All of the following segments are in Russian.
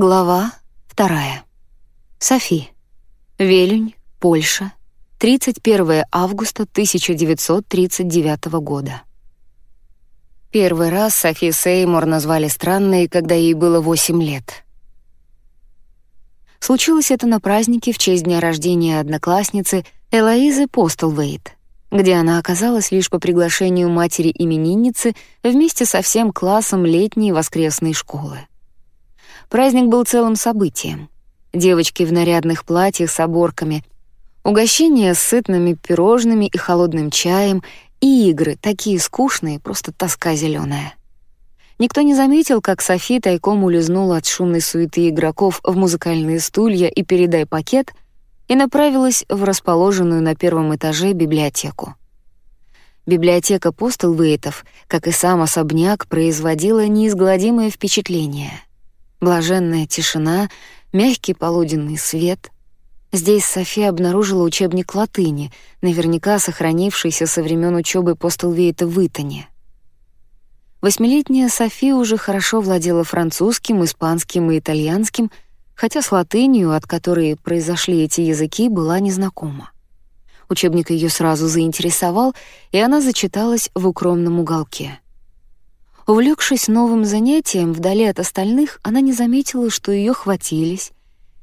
Глава вторая. Софи. Велюнь, Польша. 31 августа 1939 года. Первый раз Софи Сеймур назвали странной, когда ей было 8 лет. Случилось это на празднике в честь дня рождения одноклассницы Элоизы Постелвейт, где она оказалась лишь по приглашению матери-именинницы вместе со всем классом летней воскресной школы. Праздник был целым событием. Девочки в нарядных платьях с оборками, угощения с сытными пирожными и холодным чаем, и игры, такие скучные, просто тоска зеленая. Никто не заметил, как Софи тайком улизнула от шумной суеты игроков в музыкальные стулья и «Передай пакет» и направилась в расположенную на первом этаже библиотеку. Библиотека Постелвейтов, как и сам особняк, производила неизгладимое впечатление — Блаженная тишина, мягкий полуденный свет. Здесь София обнаружила учебник латыни, наверняка сохранившийся со времен учебы Постелвейта в Итоне. Восьмилетняя София уже хорошо владела французским, испанским и итальянским, хотя с латынью, от которой произошли эти языки, была незнакома. Учебник ее сразу заинтересовал, и она зачиталась в укромном уголке. Увлекшись новым занятием вдали от остальных, она не заметила, что ее хватились,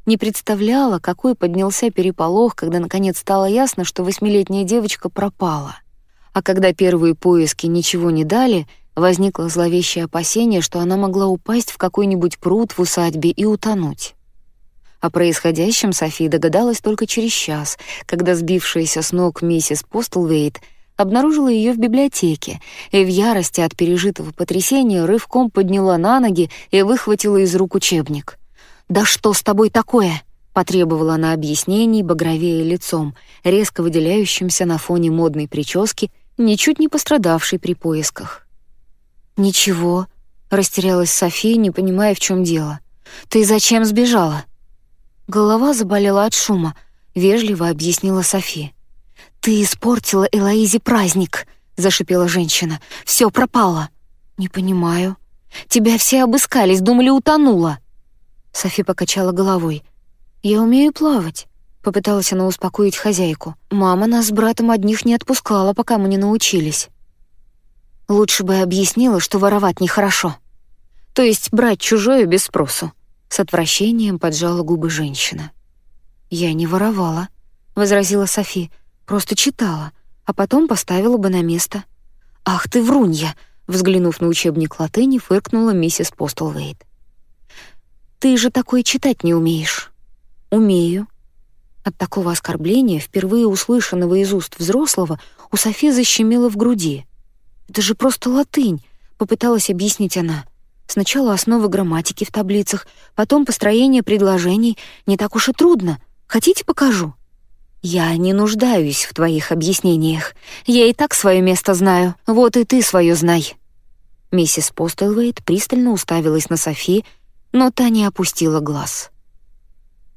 не представляла, какой поднялся переполох, когда наконец стало ясно, что восьмилетняя девочка пропала. А когда первые поиски ничего не дали, возникло зловещее опасение, что она могла упасть в какой-нибудь пруд в усадьбе и утонуть. О происходящем София догадалась только через час, когда сбившаяся с ног миссис Постлвейт — обнаружила ее в библиотеке и в ярости от пережитого потрясения рывком подняла на ноги и выхватила из рук учебник. «Да что с тобой такое?» — потребовала она объяснений, багровее лицом, резко выделяющимся на фоне модной прически, ничуть не пострадавшей при поисках. «Ничего», — растерялась София, не понимая, в чем дело. «Ты зачем сбежала?» Голова заболела от шума, вежливо объяснила София. «Ты испортила Элоизе праздник», — зашипела женщина. «Всё пропало». «Не понимаю». «Тебя все обыскались, думали, утонула». Софи покачала головой. «Я умею плавать», — попыталась она успокоить хозяйку. «Мама нас с братом одних не отпускала, пока мы не научились». Лучше бы объяснила, что воровать нехорошо. То есть брать чужое без спросу. С отвращением поджала губы женщина. «Я не воровала», — возразила Софи. Просто читала, а потом поставила бы на место. «Ах ты врунья!» — взглянув на учебник латыни, фыркнула миссис Постелвейт. «Ты же такое читать не умеешь». «Умею». От такого оскорбления, впервые услышанного из уст взрослого, у Софи защемило в груди. «Это же просто латынь», — попыталась объяснить она. «Сначала основы грамматики в таблицах, потом построение предложений. Не так уж и трудно. Хотите, покажу?» «Я не нуждаюсь в твоих объяснениях. Я и так свое место знаю. Вот и ты свое знай». Миссис Постелвейт пристально уставилась на Софи, но та не опустила глаз.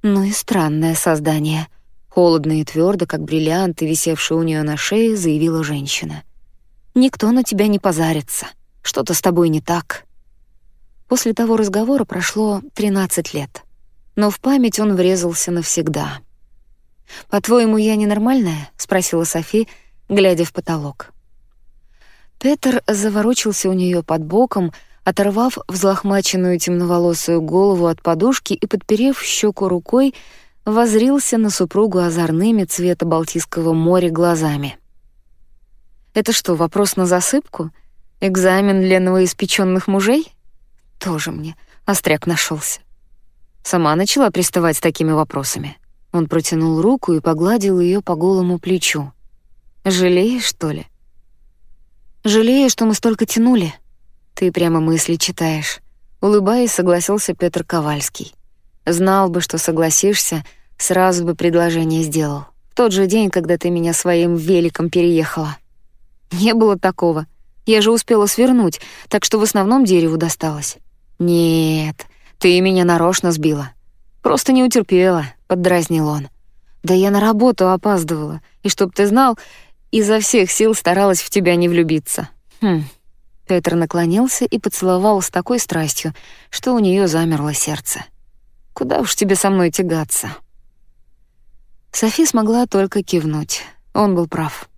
«Ну и странное создание», — холодно и твердо, как бриллианты, висевшие у нее на шее, заявила женщина. «Никто на тебя не позарится. Что-то с тобой не так». После того разговора прошло 13 лет, но в память он врезался навсегда — «По-твоему, я ненормальная?» — спросила Софи, глядя в потолок. Петр заворочился у нее под боком, оторвав взлохмаченную темноволосую голову от подушки и, подперев щеку рукой, возрился на супругу озорными цвета Балтийского моря глазами. «Это что, вопрос на засыпку? Экзамен для новоиспеченных мужей?» «Тоже мне остряк нашелся. Сама начала приставать с такими вопросами. Он протянул руку и погладил ее по голому плечу. «Жалеешь, что ли?» «Жалею, что мы столько тянули. Ты прямо мысли читаешь». Улыбаясь, согласился Петр Ковальский. «Знал бы, что согласишься, сразу бы предложение сделал. В тот же день, когда ты меня своим великом переехала». «Не было такого. Я же успела свернуть, так что в основном дереву досталось». «Нет, ты меня нарочно сбила. Просто не утерпела, поддразнил он. Да я на работу опаздывала, и чтоб ты знал, изо всех сил старалась в тебя не влюбиться. Хм. Петр наклонился и поцеловал с такой страстью, что у нее замерло сердце. Куда уж тебе со мной тягаться?» Софи смогла только кивнуть. Он был прав.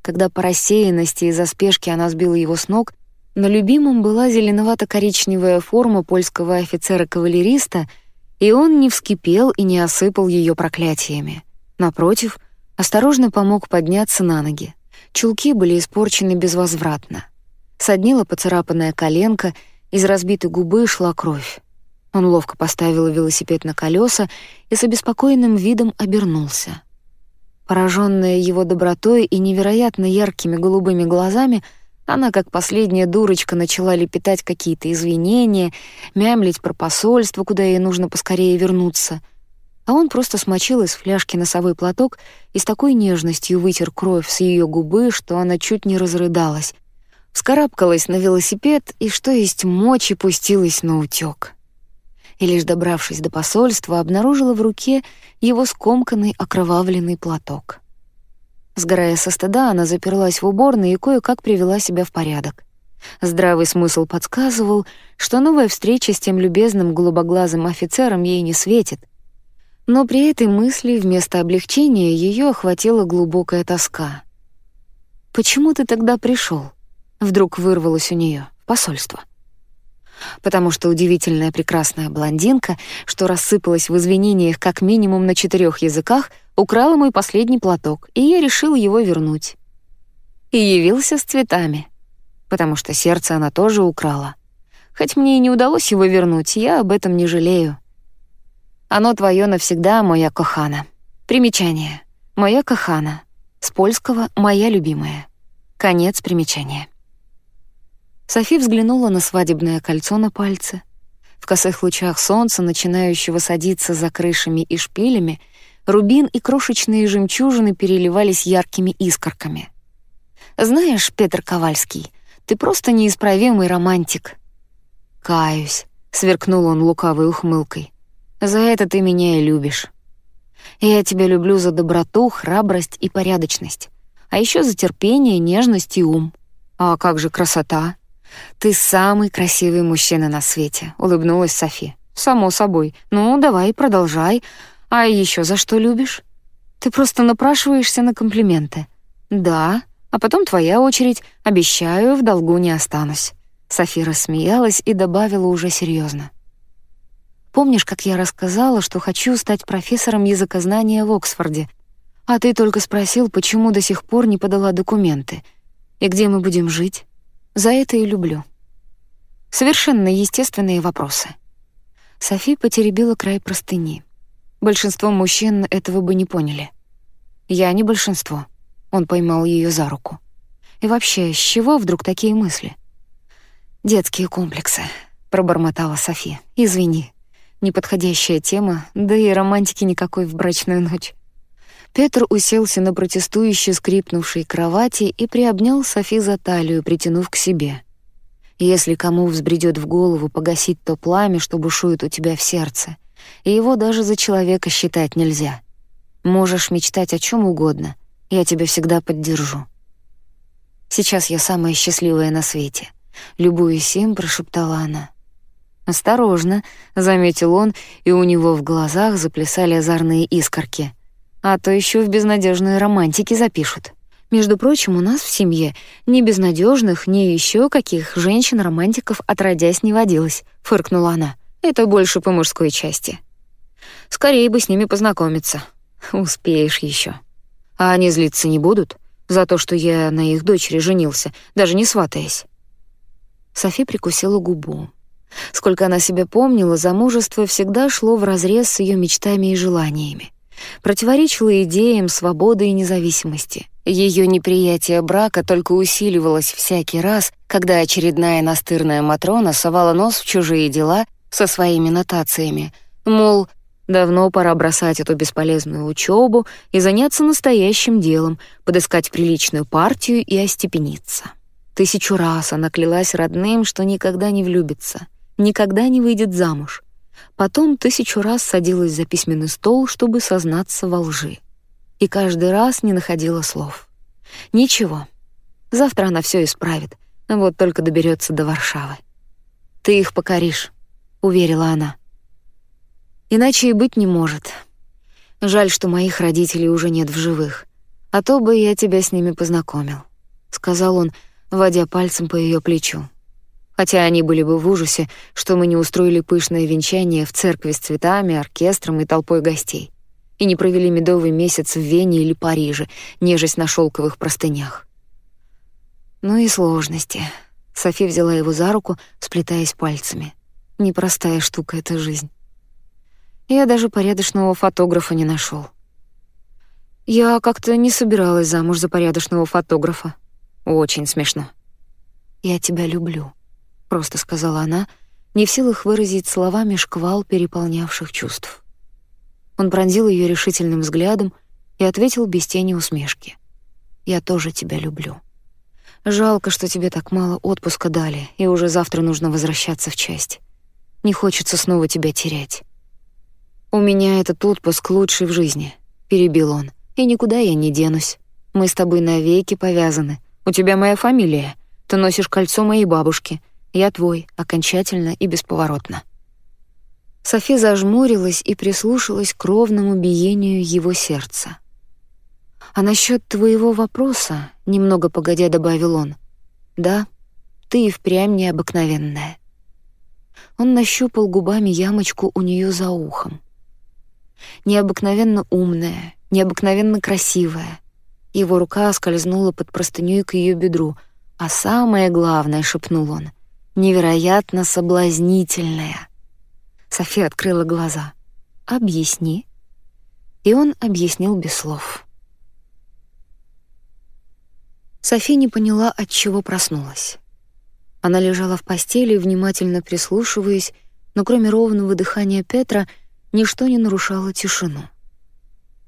Когда по рассеянности и-за спешки она сбила его с ног, на любимом была зеленовато-коричневая форма польского офицера-кавалериста, и он не вскипел и не осыпал ее проклятиями. Напротив, осторожно помог подняться на ноги. Чулки были испорчены безвозвратно. Соднила поцарапанная коленка, из разбитой губы шла кровь. Он ловко поставил велосипед на колеса и с обеспокоенным видом обернулся. Пораженная его добротой и невероятно яркими голубыми глазами, она, как последняя дурочка, начала лепетать какие-то извинения, мямлить про посольство, куда ей нужно поскорее вернуться. А он просто смочил из фляжки носовой платок и с такой нежностью вытер кровь с ее губы, что она чуть не разрыдалась. Вскарабкалась на велосипед и, что есть мочи, пустилась на утёк и лишь добравшись до посольства, обнаружила в руке его скомканный окровавленный платок. Сгорая со стыда, она заперлась в уборной и кое-как привела себя в порядок. Здравый смысл подсказывал, что новая встреча с тем любезным голубоглазым офицером ей не светит. Но при этой мысли вместо облегчения ее охватила глубокая тоска. «Почему ты тогда пришел? Вдруг вырвалось у нее посольство потому что удивительная прекрасная блондинка, что рассыпалась в извинениях как минимум на четырех языках, украла мой последний платок, и я решил его вернуть. И явился с цветами, потому что сердце она тоже украла. Хоть мне и не удалось его вернуть, я об этом не жалею. Оно твое навсегда, моя кохана. Примечание. Моя кохана. С польского «моя любимая». Конец примечания. Софи взглянула на свадебное кольцо на пальце. В косых лучах солнца, начинающего садиться за крышами и шпилями, рубин и крошечные жемчужины переливались яркими искорками. «Знаешь, Петр Ковальский, ты просто неисправимый романтик». «Каюсь», — сверкнул он лукавой ухмылкой. «За это ты меня и любишь. Я тебя люблю за доброту, храбрость и порядочность, а еще за терпение, нежность и ум. А как же красота?» «Ты самый красивый мужчина на свете», — улыбнулась Софи. «Само собой. Ну, давай, продолжай. А еще за что любишь? Ты просто напрашиваешься на комплименты». «Да, а потом твоя очередь. Обещаю, в долгу не останусь». Софи рассмеялась и добавила уже серьезно. «Помнишь, как я рассказала, что хочу стать профессором языкознания в Оксфорде? А ты только спросил, почему до сих пор не подала документы. И где мы будем жить?» За это и люблю. Совершенно естественные вопросы. Софи потеребила край простыни. Большинство мужчин этого бы не поняли. Я не большинство. Он поймал ее за руку. И вообще, с чего вдруг такие мысли? Детские комплексы, пробормотала Софи. Извини. Неподходящая тема, да и романтики никакой в брачную ночь. Петр уселся на протестующе скрипнувшей кровати и приобнял Софи за талию, притянув к себе. Если кому взбредет в голову погасить то пламя, что бушует у тебя в сердце, и его даже за человека считать нельзя. Можешь мечтать о чем угодно, я тебя всегда поддержу. Сейчас я самая счастливая на свете. Любуясь им, прошептала она. «Осторожно», — заметил он, и у него в глазах заплясали озорные искорки — а то еще в безнадежные романтики запишут. Между прочим, у нас в семье ни безнадежных, ни еще каких женщин-романтиков отродясь не водилось, фыркнула она. Это больше по мужской части. Скорее бы с ними познакомиться. Успеешь еще. А они злиться не будут за то, что я на их дочери женился, даже не сватаясь. Софи прикусила губу. Сколько она себя помнила, замужество всегда шло вразрез с ее мечтами и желаниями противоречила идеям свободы и независимости. Ее неприятие брака только усиливалось всякий раз, когда очередная настырная Матрона совала нос в чужие дела со своими нотациями, мол, давно пора бросать эту бесполезную учебу и заняться настоящим делом, подыскать приличную партию и остепениться. Тысячу раз она клялась родным, что никогда не влюбится, никогда не выйдет замуж, Потом тысячу раз садилась за письменный стол, чтобы сознаться во лжи. И каждый раз не находила слов. Ничего. Завтра она все исправит. Вот только доберется до Варшавы. Ты их покоришь, уверила она. Иначе и быть не может. Жаль, что моих родителей уже нет в живых, а то бы я тебя с ними познакомил», — сказал он, водя пальцем по ее плечу. Хотя они были бы в ужасе, что мы не устроили пышное венчание в церкви с цветами, оркестром и толпой гостей, и не провели медовый месяц в Вене или Париже, нежесть на шелковых простынях. Ну и сложности. Софи взяла его за руку, сплетаясь пальцами. Непростая штука эта жизнь. Я даже порядочного фотографа не нашел. Я как-то не собиралась замуж за порядочного фотографа. Очень смешно. Я тебя люблю, просто сказала она, не в силах выразить словами шквал переполнявших чувств. Он пронзил ее решительным взглядом и ответил без тени усмешки. Я тоже тебя люблю. Жалко, что тебе так мало отпуска дали, и уже завтра нужно возвращаться в часть. Не хочется снова тебя терять. У меня этот отпуск лучший в жизни, перебил он. И никуда я не денусь. Мы с тобой навеки повязаны. У тебя моя фамилия. Ты носишь кольцо моей бабушки. Я твой, окончательно и бесповоротно. Софи зажмурилась и прислушалась к ровному биению его сердца. А насчет твоего вопроса, немного погодя добавил он. Да, ты и впрямь необыкновенная. Он нащупал губами ямочку у нее за ухом. Необыкновенно умная, необыкновенно красивая. Его рука скользнула под простынёй к ее бедру, а самое главное, шепнул он, невероятно соблазнительная. София открыла глаза. Объясни. И он объяснил без слов. Софи не поняла, от чего проснулась. Она лежала в постели, внимательно прислушиваясь, но кроме ровного дыхания Петра ничто не нарушало тишину.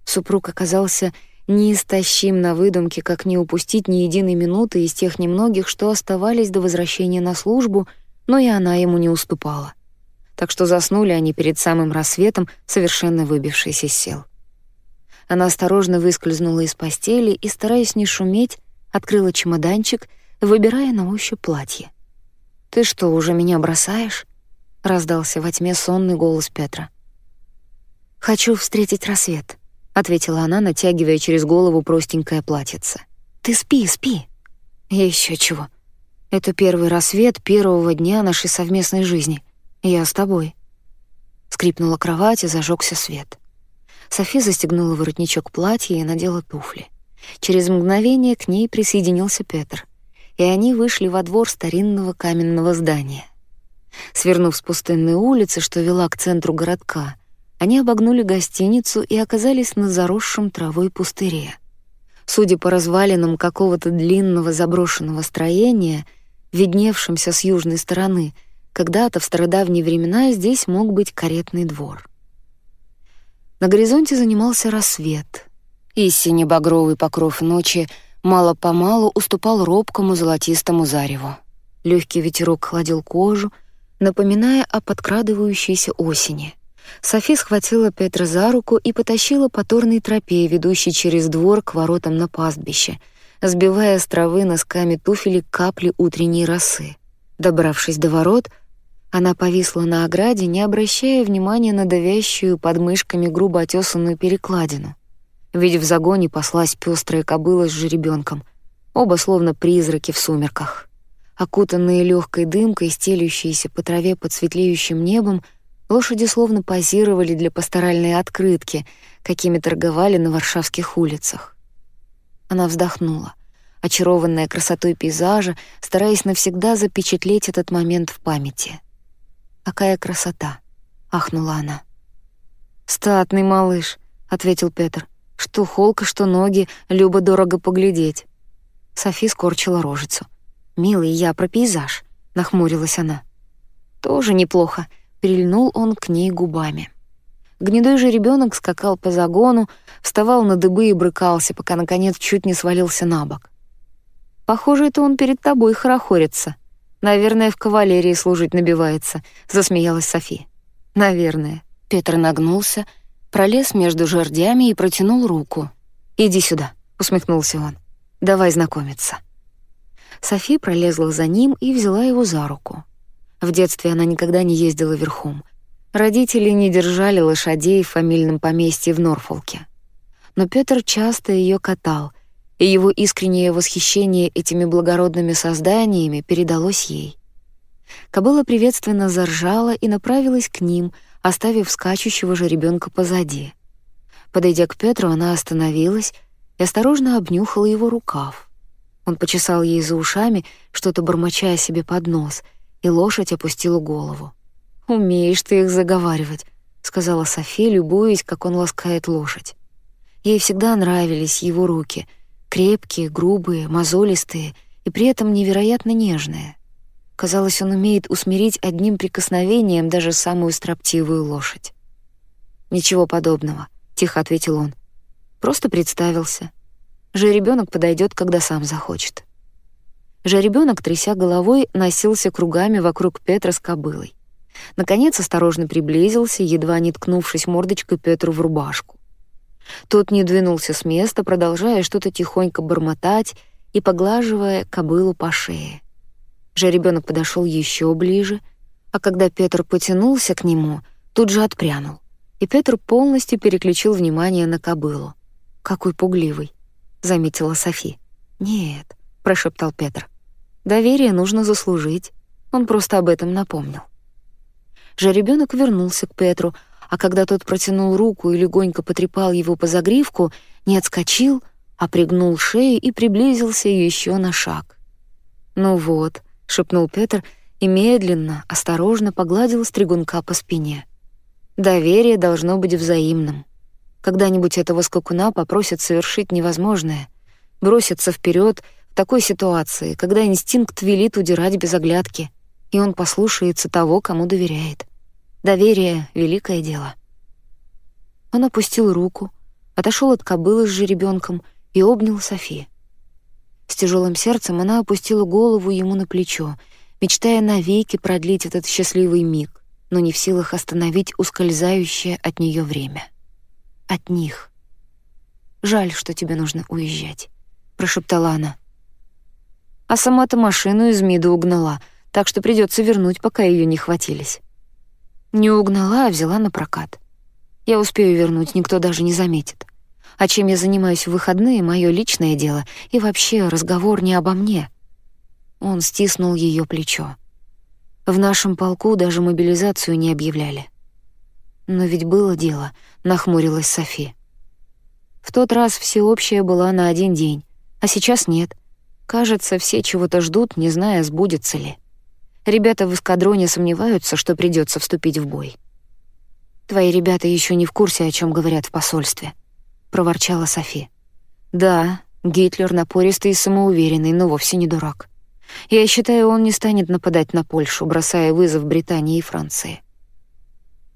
Супруг оказался неистощим на выдумке, как не упустить ни единой минуты из тех немногих, что оставались до возвращения на службу, но и она ему не уступала. Так что заснули они перед самым рассветом, совершенно выбившись из сил. Она осторожно выскользнула из постели и, стараясь не шуметь, открыла чемоданчик, выбирая на ощупь платье. «Ты что, уже меня бросаешь?» — раздался во тьме сонный голос Петра. «Хочу встретить рассвет», — ответила она, натягивая через голову простенькое платьице. «Ты спи, спи». Еще чего. Это первый рассвет первого дня нашей совместной жизни. Я с тобой». Скрипнула кровать и зажегся свет. Софи застегнула воротничок платья и надела туфли. Через мгновение к ней присоединился Петр, и они вышли во двор старинного каменного здания. Свернув с пустынной улицы, что вела к центру городка, они обогнули гостиницу и оказались на заросшем травой пустыре. Судя по развалинам какого-то длинного заброшенного строения, видневшимся с южной стороны, когда-то в стародавние времена здесь мог быть каретный двор. На горизонте занимался рассвет — и сине-багровый покров ночи мало-помалу уступал робкому золотистому зареву. Легкий ветерок холодил кожу, напоминая о подкрадывающейся осени. Софи схватила Петра за руку и потащила по торной тропе, ведущей через двор к воротам на пастбище, сбивая с травы носками туфелек капли утренней росы. Добравшись до ворот, она повисла на ограде, не обращая внимания на давящую под мышками грубо отёсанную перекладину ведь в загоне паслась пестрая кобыла с жеребенком, оба словно призраки в сумерках. Окутанные легкой дымкой, стелющиеся по траве под светлеющим небом, лошади словно позировали для пасторальной открытки, какими торговали на варшавских улицах. Она вздохнула, очарованная красотой пейзажа, стараясь навсегда запечатлеть этот момент в памяти. «Какая красота!» — ахнула она. «Статный малыш», — ответил Петр. Что холка, что ноги, любо-дорого поглядеть. Софи скорчила рожицу. «Милый, я про пейзаж», — нахмурилась она. «Тоже неплохо», — прильнул он к ней губами. Гнедой же ребенок скакал по загону, вставал на дыбы и брыкался, пока, наконец, чуть не свалился на бок. «Похоже, это он перед тобой хорохорится. Наверное, в кавалерии служить набивается», — засмеялась Софи. «Наверное». Петр нагнулся, — пролез между жердями и протянул руку. «Иди сюда», — усмехнулся он. «Давай знакомиться». Софи пролезла за ним и взяла его за руку. В детстве она никогда не ездила верхом. Родители не держали лошадей в фамильном поместье в Норфолке. Но Петр часто ее катал, и его искреннее восхищение этими благородными созданиями передалось ей. Кобыла приветственно заржала и направилась к ним, оставив скачущего же ребенка позади. Подойдя к Петру, она остановилась и осторожно обнюхала его рукав. Он почесал ей за ушами, что-то бормоча себе под нос, и лошадь опустила голову. «Умеешь ты их заговаривать», — сказала София, любуясь, как он ласкает лошадь. Ей всегда нравились его руки, крепкие, грубые, мозолистые и при этом невероятно нежные. Казалось, он умеет усмирить одним прикосновением даже самую строптивую лошадь. «Ничего подобного», — тихо ответил он. «Просто представился. Жеребёнок подойдет, когда сам захочет». Жеребёнок, тряся головой, носился кругами вокруг Петра с кобылой. Наконец осторожно приблизился, едва не ткнувшись мордочкой Петру в рубашку. Тот не двинулся с места, продолжая что-то тихонько бормотать и поглаживая кобылу по шее. Жеребёнок подошёл ещё ближе, а когда Петр потянулся к нему, тут же отпрянул. И Петр полностью переключил внимание на кобылу. «Какой пугливый», — заметила Софи. «Нет», — прошептал Петр. «Доверие нужно заслужить». Он просто об этом напомнил. Жеребёнок вернулся к Петру, а когда тот протянул руку и легонько потрепал его по загривку, не отскочил, а пригнул шею и приблизился ещё на шаг. «Ну вот», — шепнул Петр и медленно, осторожно погладил стригунка по спине. «Доверие должно быть взаимным. Когда-нибудь этого скакуна попросят совершить невозможное, броситься вперед в такой ситуации, когда инстинкт велит удирать без оглядки, и он послушается того, кому доверяет. Доверие — великое дело». Он опустил руку, отошел от кобылы с жеребенком и обнял Софи. С тяжелым сердцем она опустила голову ему на плечо, мечтая навеки продлить этот счастливый миг, но не в силах остановить ускользающее от нее время. От них. «Жаль, что тебе нужно уезжать», — прошептала она. А сама-то машину из МИДа угнала, так что придется вернуть, пока ее не хватились. Не угнала, а взяла на прокат. Я успею вернуть, никто даже не заметит. А чем я занимаюсь в выходные — мое личное дело, и вообще разговор не обо мне. Он стиснул ее плечо. В нашем полку даже мобилизацию не объявляли. Но ведь было дело, нахмурилась Софи. В тот раз всеобщая была на один день, а сейчас нет. Кажется, все чего-то ждут, не зная, сбудется ли. Ребята в эскадроне сомневаются, что придется вступить в бой. Твои ребята еще не в курсе, о чем говорят в посольстве проворчала Софи. Да, Гитлер напористый и самоуверенный, но вовсе не дурак. Я считаю, он не станет нападать на Польшу, бросая вызов Британии и Франции.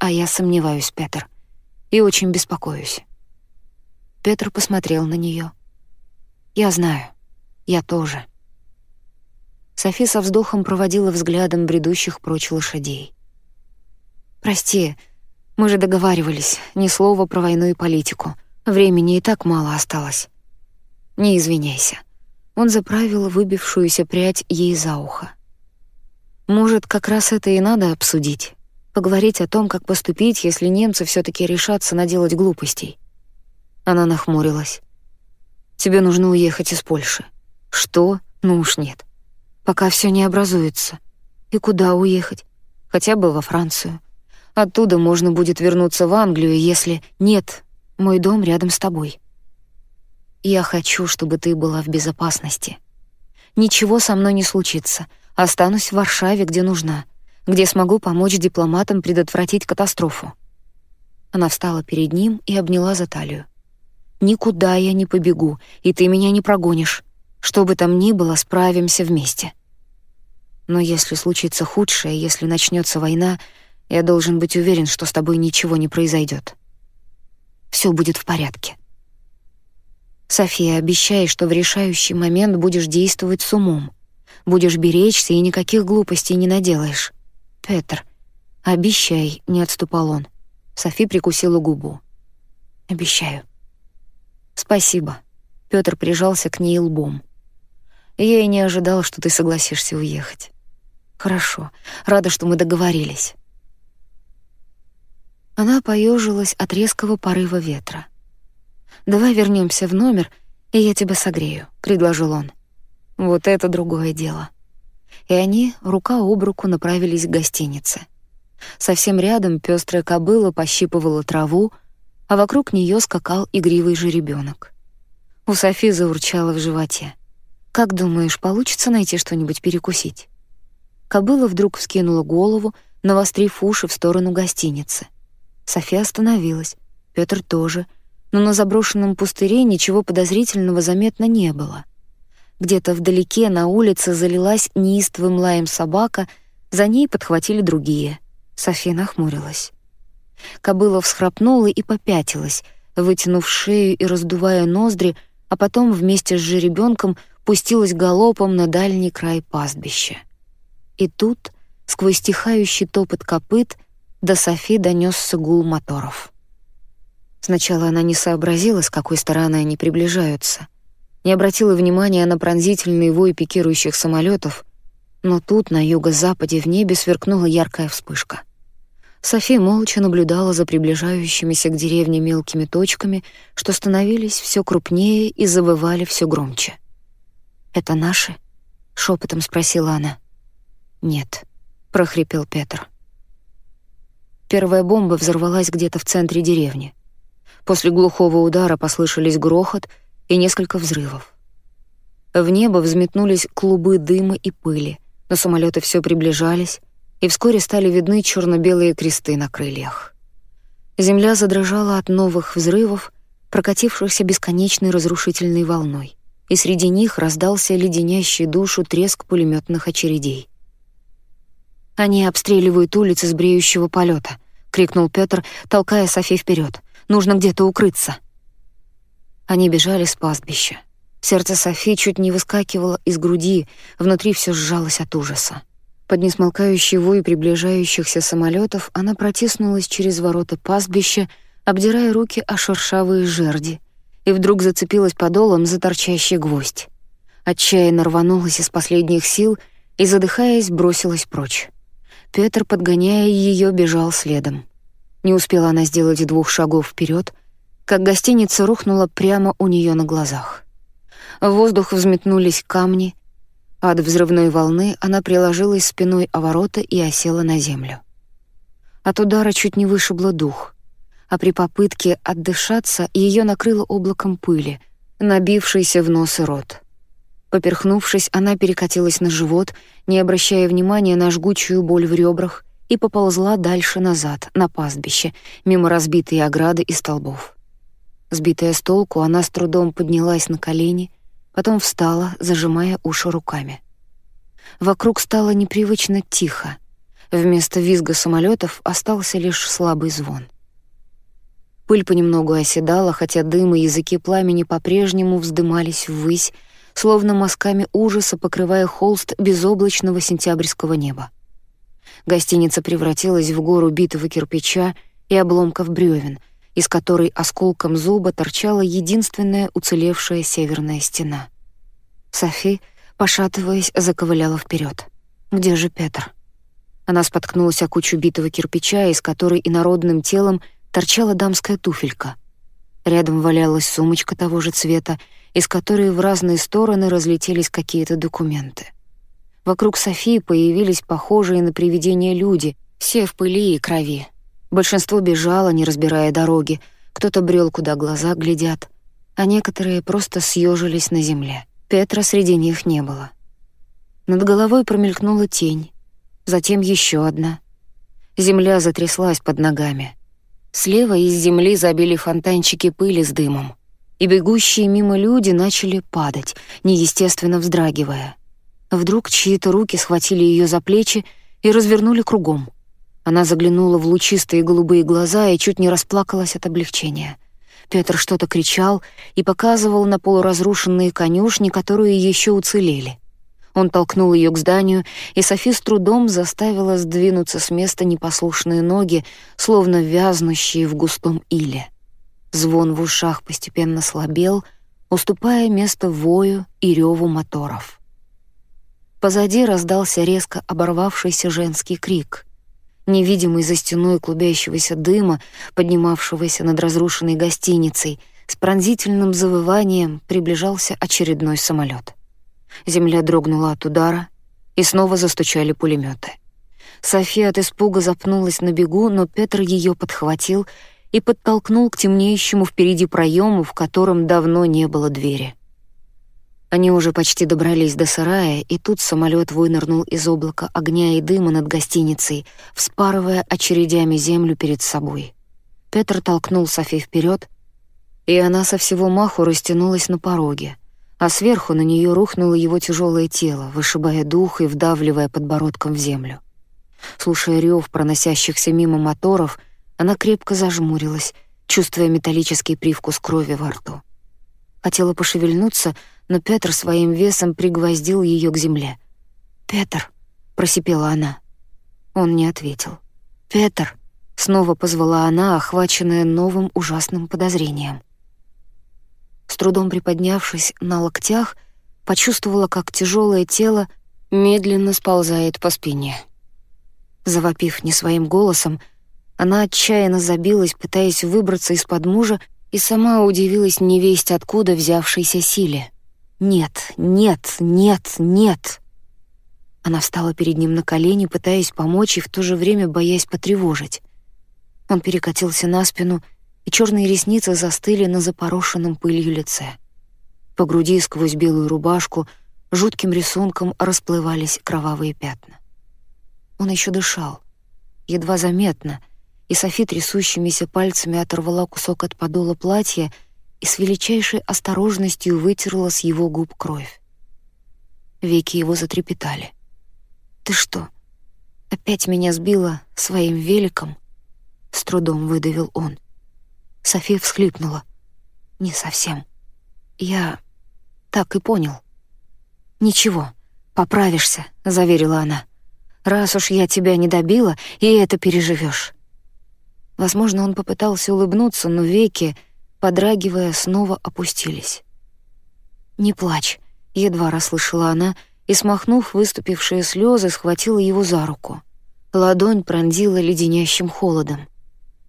А я сомневаюсь, Петр, и очень беспокоюсь. Петр посмотрел на нее. Я знаю, я тоже. Софи со вздохом проводила взглядом бредущих прочь лошадей. «Прости, мы же договаривались, ни слова про войну и политику», Времени и так мало осталось. Не извиняйся. Он заправил выбившуюся прядь ей за ухо. Может, как раз это и надо обсудить. Поговорить о том, как поступить, если немцы все таки решатся наделать глупостей. Она нахмурилась. Тебе нужно уехать из Польши. Что? Ну уж нет. Пока все не образуется. И куда уехать? Хотя бы во Францию. Оттуда можно будет вернуться в Англию, если нет, мой дом рядом с тобой. Я хочу, чтобы ты была в безопасности. Ничего со мной не случится. Останусь в Варшаве, где нужна, где смогу помочь дипломатам предотвратить катастрофу. Она встала перед ним и обняла за талию. Никуда я не побегу, и ты меня не прогонишь. Что бы там ни было, справимся вместе. Но если случится худшее, если начнется война, я должен быть уверен, что с тобой ничего не произойдет все будет в порядке. София, обещай, что в решающий момент будешь действовать с умом. Будешь беречься и никаких глупостей не наделаешь. Петр, обещай, не отступал он. Софи прикусила губу. Обещаю. Спасибо. Петр прижался к ней лбом. Я и не ожидал, что ты согласишься уехать. Хорошо. Рада, что мы договорились. Она поежилась от резкого порыва ветра. «Давай вернемся в номер, и я тебя согрею», — предложил он. «Вот это другое дело». И они, рука об руку, направились к гостинице. Совсем рядом пестрая кобыла пощипывала траву, а вокруг нее скакал игривый жеребенок. У Софи заурчало в животе. «Как думаешь, получится найти что-нибудь перекусить?» Кобыла вдруг вскинула голову, навострив уши в сторону гостиницы — София остановилась, Пётр тоже, но на заброшенном пустыре ничего подозрительного заметно не было. Где-то вдалеке на улице залилась неистовым лаем собака, за ней подхватили другие. София нахмурилась. Кобыла всхрапнула и попятилась, вытянув шею и раздувая ноздри, а потом вместе с жеребенком пустилась галопом на дальний край пастбища. И тут, сквозь стихающий топот копыт, до Софи донесся гул моторов. Сначала она не сообразила, с какой стороны они приближаются, не обратила внимания на пронзительный вой пикирующих самолетов, но тут на юго-западе в небе сверкнула яркая вспышка. Софи молча наблюдала за приближающимися к деревне мелкими точками, что становились все крупнее и завывали все громче. «Это наши?» — шепотом спросила она. «Нет», — прохрипел Петр. Первая бомба взорвалась где-то в центре деревни. После глухого удара послышались грохот и несколько взрывов. В небо взметнулись клубы дыма и пыли, но самолеты все приближались, и вскоре стали видны черно-белые кресты на крыльях. Земля задрожала от новых взрывов, прокатившихся бесконечной разрушительной волной, и среди них раздался леденящий душу треск пулеметных очередей. Они обстреливают улицы с бреющего полета, крикнул Петр, толкая Софи вперед. Нужно где-то укрыться. Они бежали с пастбища. Сердце Софи чуть не выскакивало из груди, внутри все сжалось от ужаса. Под несмолкающий вой приближающихся самолетов она протиснулась через ворота пастбища, обдирая руки о шершавые жерди, и вдруг зацепилась подолом за торчащий гвоздь. Отчаянно рванулась из последних сил и, задыхаясь, бросилась прочь. Петр, подгоняя ее, бежал следом. Не успела она сделать двух шагов вперед, как гостиница рухнула прямо у нее на глазах. В воздух взметнулись камни, от взрывной волны она приложилась спиной о ворота и осела на землю. От удара чуть не вышибло дух, а при попытке отдышаться ее накрыло облаком пыли, набившейся в нос и рот. Поперхнувшись, она перекатилась на живот, не обращая внимания на жгучую боль в ребрах, и поползла дальше назад, на пастбище, мимо разбитой ограды и столбов. Сбитая с толку, она с трудом поднялась на колени, потом встала, зажимая уши руками. Вокруг стало непривычно тихо. Вместо визга самолетов остался лишь слабый звон. Пыль понемногу оседала, хотя дым и языки пламени по-прежнему вздымались ввысь, словно мазками ужаса покрывая холст безоблачного сентябрьского неба. Гостиница превратилась в гору битого кирпича и обломков бревен, из которой осколком зуба торчала единственная уцелевшая северная стена. Софи, пошатываясь, заковыляла вперед. «Где же Петр?» Она споткнулась о кучу битого кирпича, из которой инородным телом торчала дамская туфелька. Рядом валялась сумочка того же цвета из которой в разные стороны разлетелись какие-то документы. Вокруг Софии появились похожие на привидения люди, все в пыли и крови. Большинство бежало, не разбирая дороги, кто-то брел, куда глаза глядят, а некоторые просто съежились на земле. Петра среди них не было. Над головой промелькнула тень, затем еще одна. Земля затряслась под ногами. Слева из земли забили фонтанчики пыли с дымом и бегущие мимо люди начали падать, неестественно вздрагивая. Вдруг чьи-то руки схватили ее за плечи и развернули кругом. Она заглянула в лучистые голубые глаза и чуть не расплакалась от облегчения. Петр что-то кричал и показывал на полуразрушенные конюшни, которые еще уцелели. Он толкнул ее к зданию, и Софи с трудом заставила сдвинуться с места непослушные ноги, словно вязнущие в густом иле. Звон в ушах постепенно слабел, уступая место вою и реву моторов. Позади раздался резко оборвавшийся женский крик. Невидимый за стеной клубящегося дыма, поднимавшегося над разрушенной гостиницей, с пронзительным завыванием приближался очередной самолет. Земля дрогнула от удара, и снова застучали пулеметы. София от испуга запнулась на бегу, но Петр ее подхватил и подтолкнул к темнеющему впереди проему, в котором давно не было двери. Они уже почти добрались до сарая, и тут самолет вынырнул из облака огня и дыма над гостиницей, вспарывая очередями землю перед собой. Петр толкнул Софи вперед, и она со всего маху растянулась на пороге, а сверху на нее рухнуло его тяжелое тело, вышибая дух и вдавливая подбородком в землю. Слушая рев проносящихся мимо моторов, она крепко зажмурилась, чувствуя металлический привкус крови во рту. Хотела пошевельнуться, но Петр своим весом пригвоздил ее к земле. «Петр!» — просипела она. Он не ответил. «Петр!» — снова позвала она, охваченная новым ужасным подозрением. С трудом приподнявшись на локтях, почувствовала, как тяжелое тело медленно сползает по спине. Завопив не своим голосом, она отчаянно забилась, пытаясь выбраться из-под мужа, и сама удивилась невесть откуда взявшейся силе. «Нет, нет, нет, нет!» Она встала перед ним на колени, пытаясь помочь и в то же время боясь потревожить. Он перекатился на спину, и черные ресницы застыли на запорошенном пылью лице. По груди сквозь белую рубашку жутким рисунком расплывались кровавые пятна. Он еще дышал, едва заметно, и Софи трясущимися пальцами оторвала кусок от подола платья и с величайшей осторожностью вытерла с его губ кровь. Веки его затрепетали. «Ты что, опять меня сбила своим великом?» С трудом выдавил он. София всхлипнула. «Не совсем. Я так и понял». «Ничего, поправишься», — заверила она. «Раз уж я тебя не добила, и это переживешь. Возможно, он попытался улыбнуться, но веки, подрагивая, снова опустились. «Не плачь», — едва расслышала она, и, смахнув выступившие слезы, схватила его за руку. Ладонь пронзила леденящим холодом.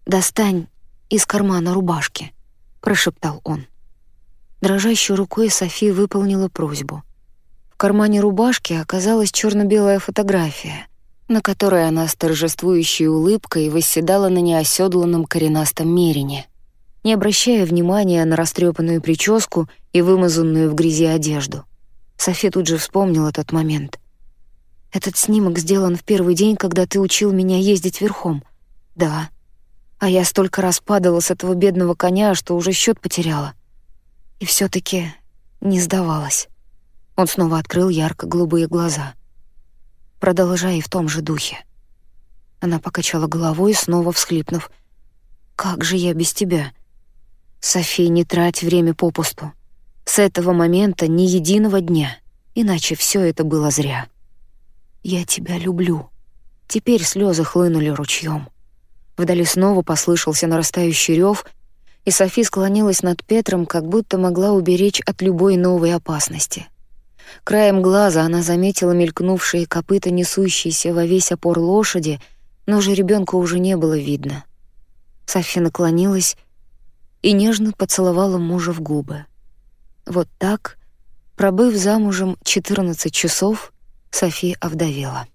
«Достань из кармана рубашки», — прошептал он. Дрожащей рукой Софи выполнила просьбу. В кармане рубашки оказалась черно белая фотография на которой она с торжествующей улыбкой восседала на неоседланном коренастом мерине, не обращая внимания на растрепанную прическу и вымазанную в грязи одежду. Софи тут же вспомнила тот момент. «Этот снимок сделан в первый день, когда ты учил меня ездить верхом». «Да». А я столько раз падала с этого бедного коня, что уже счет потеряла. И все таки не сдавалась. Он снова открыл ярко-голубые глаза. Продолжай в том же духе. Она покачала головой, снова всхлипнув. «Как же я без тебя?» «Софи, не трать время попусту. С этого момента ни единого дня, иначе все это было зря. Я тебя люблю». Теперь слезы хлынули ручьем. Вдали снова послышался нарастающий рев, и Софи склонилась над Петром, как будто могла уберечь от любой новой опасности — Краем глаза она заметила мелькнувшие копыта, несущиеся во весь опор лошади, но же ребенка уже не было видно. Софи наклонилась и нежно поцеловала мужа в губы. Вот так, пробыв замужем 14 часов, София овдовела.